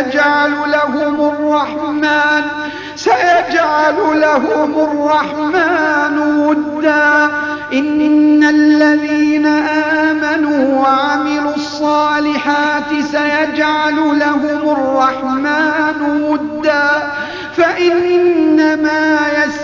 سيجعل لهم الرحمن سيجعل لهم الرحمن ودا. إن الذين آمنوا وعملوا الصالحات سيجعل لهم الرحمن ودا. فإنما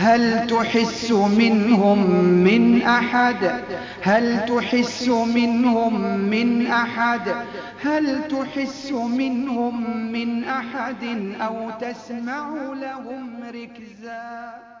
هل تحس منهم من أحد؟ هل تحس منهم من أحد؟ هل تحس منهم من أحد أو تسمع لهم ركزا؟